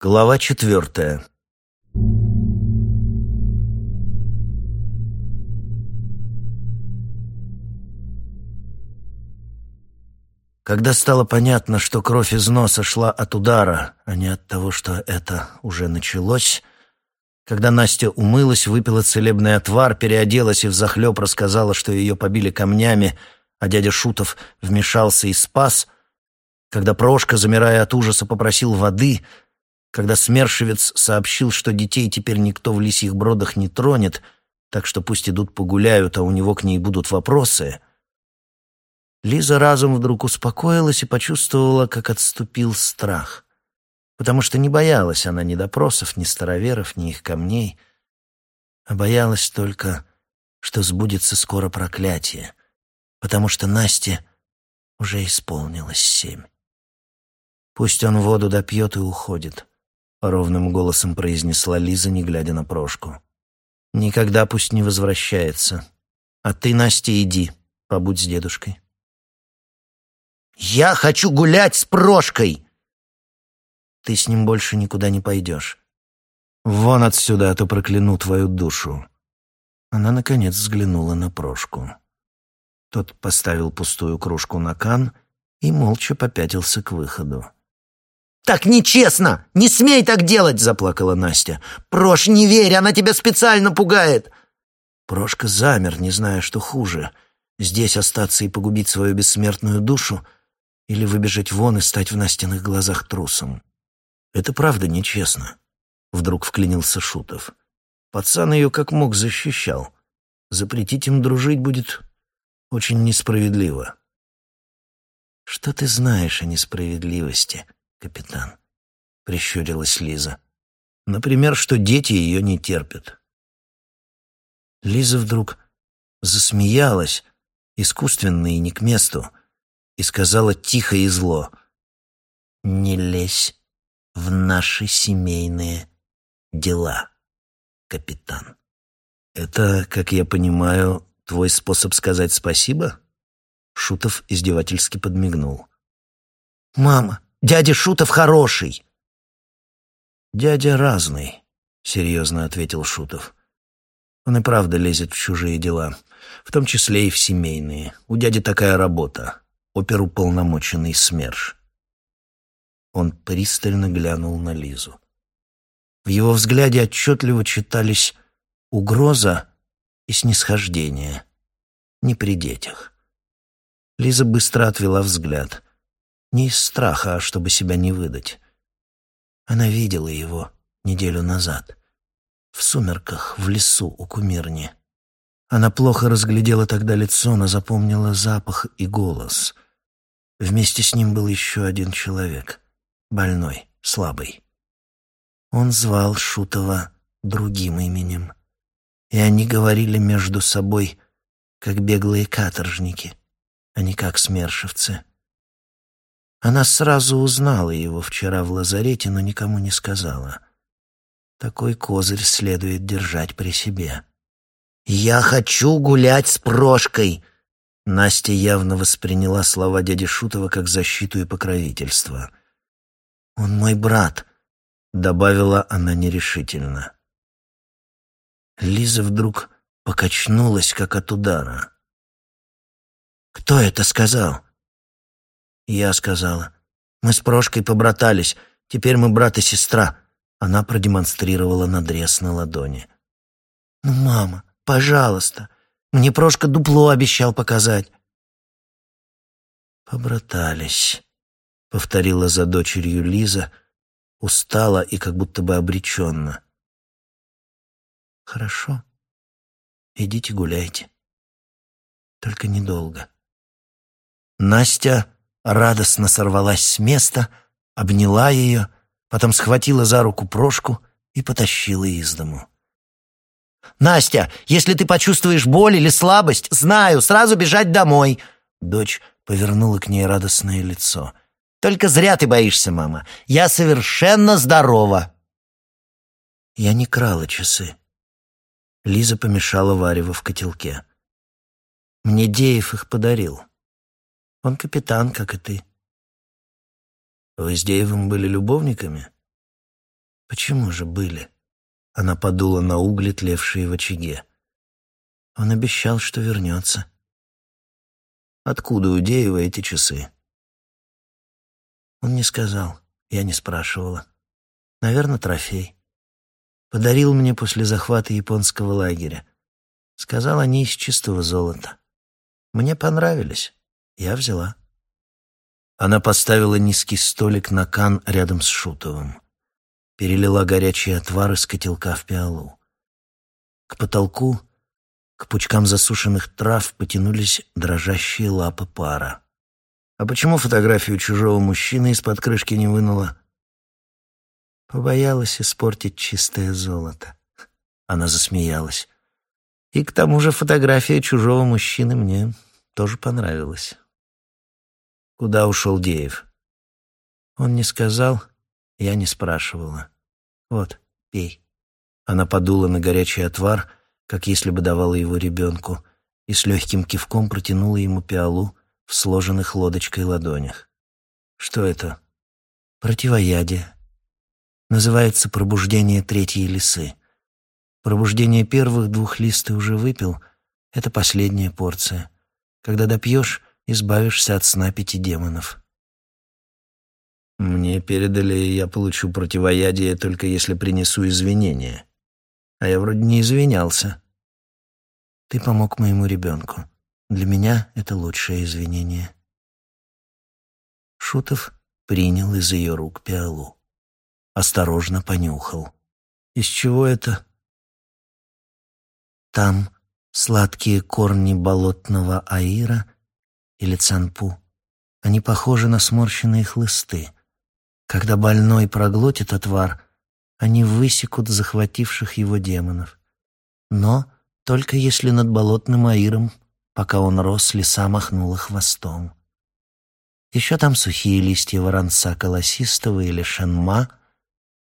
Глава четвертая. Когда стало понятно, что кровь из носа шла от удара, а не от того, что это уже началось, когда Настя умылась, выпила целебный отвар, переоделась и взахлеб рассказала, что ее побили камнями, а дядя Шутов вмешался и спас, когда Прошка, замирая от ужаса, попросил воды — когда Смершевец сообщил, что детей теперь никто в лисьих бродах не тронет, так что пусть идут погуляют, а у него к ней будут вопросы, Лиза разом вдруг успокоилась и почувствовала, как отступил страх. Потому что не боялась она ни допросов, ни староверов, ни их камней, а боялась только, что сбудется скоро проклятие, потому что Насте уже исполнилось семь. Пусть он воду допьет и уходит. — ровным голосом произнесла Лиза, не глядя на Прошку. «Никогда пусть не возвращается. А ты, Настя, иди, побудь с дедушкой». «Я хочу гулять с Прошкой!» «Ты с ним больше никуда не пойдешь. Вон отсюда, а то прокляну твою душу». Она, наконец, взглянула на Прошку. Тот поставил пустую кружку на кан и молча попятился к выходу. «Так нечестно! Не смей так делать!» — заплакала Настя. «Прош, не верь, она тебя специально пугает!» Прошка замер, не зная, что хуже. Здесь остаться и погубить свою бессмертную душу или выбежать вон и стать в Настиных глазах трусом. «Это правда нечестно», — вдруг вклинился Шутов. Пацан ее как мог защищал. Запретить им дружить будет очень несправедливо. «Что ты знаешь о несправедливости?» Капитан», — прищурилась Лиза. «Например, что дети ее не терпят». Лиза вдруг засмеялась, искусственно и не к месту, и сказала тихо и зло, «Не лезь в наши семейные дела, капитан». «Это, как я понимаю, твой способ сказать спасибо?» Шутов издевательски подмигнул. «Мама, Дядя Шутов хороший». «Дядя разный», — серьезно ответил Шутов. «Он и правда лезет в чужие дела, в том числе и в семейные. У дяди такая работа — оперуполномоченный СМЕРШ». Он пристально глянул на Лизу. В его взгляде отчетливо читались угроза и снисхождение. Не при детях. Лиза быстро отвела взгляд. Не из страха, а чтобы себя не выдать. Она видела его неделю назад. В сумерках, в лесу у кумирни. Она плохо разглядела тогда лицо, но запомнила запах и голос. Вместе с ним был еще один человек. Больной, слабый. Он звал Шутова другим именем. И они говорили между собой, как беглые каторжники, а не как смершевцы. Она сразу узнала его вчера в лазарете, но никому не сказала. Такой козырь следует держать при себе. «Я хочу гулять с Прошкой!» Настя явно восприняла слова дяди Шутова как защиту и покровительство. «Он мой брат», — добавила она нерешительно. Лиза вдруг покачнулась, как от удара. «Кто это сказал?» Я сказала. «Мы с Прошкой побратались. Теперь мы брат и сестра». Она продемонстрировала надрез на ладони. «Ну, мама, пожалуйста. Мне Прошка дупло обещал показать». «Побратались», — повторила за дочерью Лиза, устала и как будто бы обреченно. «Хорошо. Идите гуляйте. Только недолго». Настя радостно сорвалась с места, обняла ее, потом схватила за руку Прошку и потащила из дому. «Настя, если ты почувствуешь боль или слабость, знаю, сразу бежать домой!» Дочь повернула к ней радостное лицо. «Только зря ты боишься, мама. Я совершенно здорова!» Я не крала часы. Лиза помешала варево в котелке. Мне Деев их подарил. Он капитан, как и ты. Вы с Деевым были любовниками? Почему же были? Она подула на угли, тлевшие в очаге. Он обещал, что вернется. Откуда у Деева эти часы? Он не сказал, я не спрашивала. Наверное, трофей. Подарил мне после захвата японского лагеря. Сказал, они из чистого золота. Мне понравились. Я взяла. Она поставила низкий столик на кан рядом с Шутовым. Перелила горячий отвар из котелка в пиалу. К потолку, к пучкам засушенных трав потянулись дрожащие лапы пара. «А почему фотографию чужого мужчины из-под крышки не вынула?» Побоялась испортить чистое золото. Она засмеялась. И к тому же фотография чужого мужчины мне тоже понравилась. Куда ушел Деев? Он не сказал, я не спрашивала. Вот, пей. Она подула на горячий отвар, как если бы давала его ребенку, и с легким кивком протянула ему пиалу в сложенных лодочкой ладонях. Что это? Противоядие. Называется «Пробуждение третьей лисы». Пробуждение первых двух лист ты уже выпил. Это последняя порция. Когда допьешь, избавишься от сна пяти демонов. Мне передали, я получу противоядие только если принесу извинения. А я вроде не извинялся. Ты помог моему ребенку. Для меня это лучшее извинение. Шутов принял из ее рук пиалу. Осторожно понюхал. Из чего это? Там сладкие корни болотного аира или цанпу. Они похожи на сморщенные хлысты. Когда больной проглотит отвар, они высекут захвативших его демонов. Но только если над болотным аиром, пока он рос, лиса махнула хвостом. Еще там сухие листья воронца колосистого или шенма,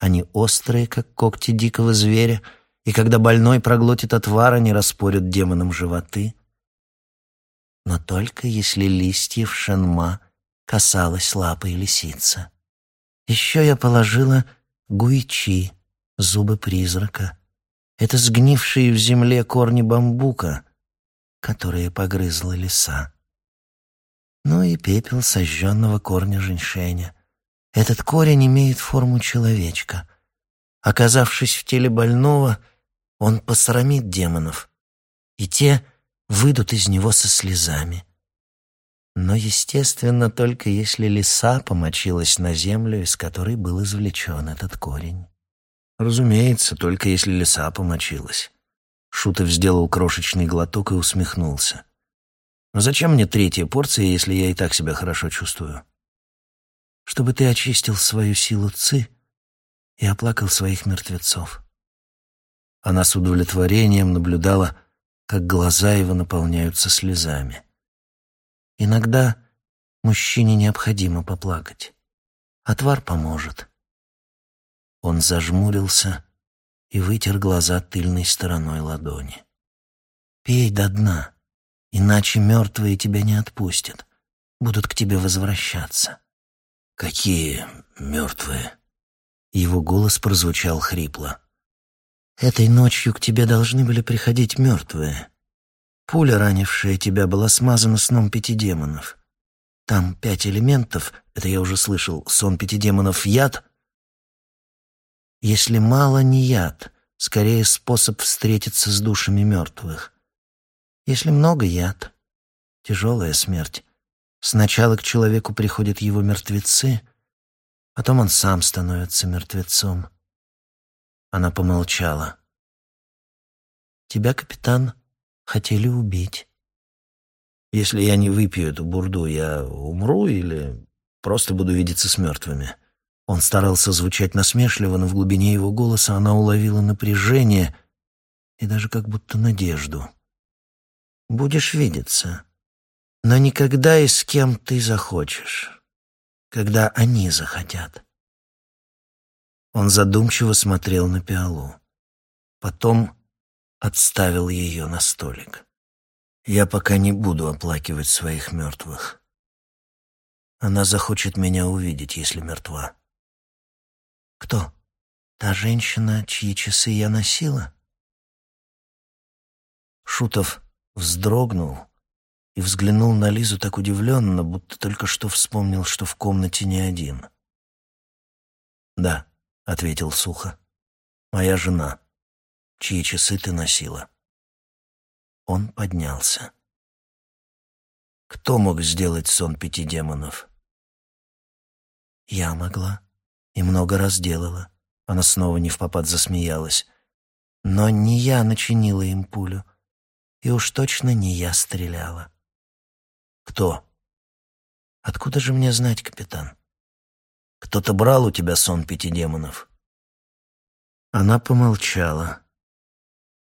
они острые, как когти дикого зверя — и когда больной проглотит отвар, они распорят демонам животы. Но только если листьев шанма касалась лапой лисица. Еще я положила гуичи, зубы призрака. Это сгнившие в земле корни бамбука, которые погрызла лиса. Ну и пепел сожженного корня женьшеня. Этот корень имеет форму человечка. Оказавшись в теле больного — он посрамит демонов, и те выйдут из него со слезами. Но, естественно, только если лиса помочилась на землю, из которой был извлечен этот корень. Разумеется, только если лиса помочилась. Шутов сделал крошечный глоток и усмехнулся. «Но зачем мне третья порция, если я и так себя хорошо чувствую?» «Чтобы ты очистил свою силу ци и оплакал своих мертвецов». Она с удовлетворением наблюдала, как глаза его наполняются слезами. Иногда мужчине необходимо поплакать. Отвар поможет. Он зажмурился и вытер глаза тыльной стороной ладони. «Пей до дна, иначе мертвые тебя не отпустят, будут к тебе возвращаться». «Какие мертвые?» Его голос прозвучал хрипло. Этой ночью к тебе должны были приходить мертвые. Пуля, ранившая тебя, была смазана сном пяти демонов. Там пять элементов, это я уже слышал, сон пяти демонов — яд. Если мало, не яд, скорее способ встретиться с душами мертвых. Если много — яд, тяжелая смерть. Сначала к человеку приходят его мертвецы, потом он сам становится мертвецом. Она помолчала. «Тебя, капитан, хотели убить». «Если я не выпью эту бурду, я умру или просто буду видеться с мертвыми?» Он старался звучать насмешливо, но в глубине его голоса она уловила напряжение и даже как будто надежду. «Будешь видеться, но никогда и с кем ты захочешь, когда они захотят». Он задумчиво смотрел на пиалу. Потом отставил ее на столик. «Я пока не буду оплакивать своих мертвых. Она захочет меня увидеть, если мертва». «Кто? Та женщина, чьи часы я носила? Шутов вздрогнул и взглянул на Лизу так удивленно, будто только что вспомнил, что в комнате не один. «Да», — ответил сухо, — «моя жена, чьи часы ты носила». Он поднялся. Кто мог сделать сон пяти демонов? Я могла и много раз делала. Она снова не в попад засмеялась. Но не я начинила им пулю, и уж точно не я стреляла. Кто? Откуда же мне знать, капитан? Кто-то брал у тебя сон пяти демонов? Она помолчала.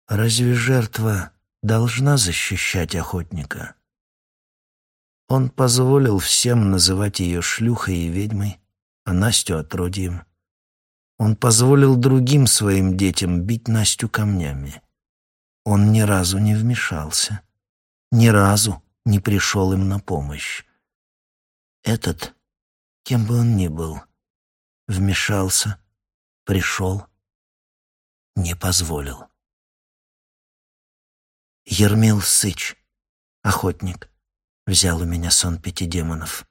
Разве жертва должна защищать охотника? Он позволил всем называть ее шлюхой и ведьмой, а Настю отродьем. Он позволил другим своим детям бить Настю камнями. Он ни разу не вмешался, ни разу не пришел им на помощь. Этот, кем бы он ни был, вмешался, пришел, не позволил. Ермил Сыч, охотник, взял у меня сон пяти демонов.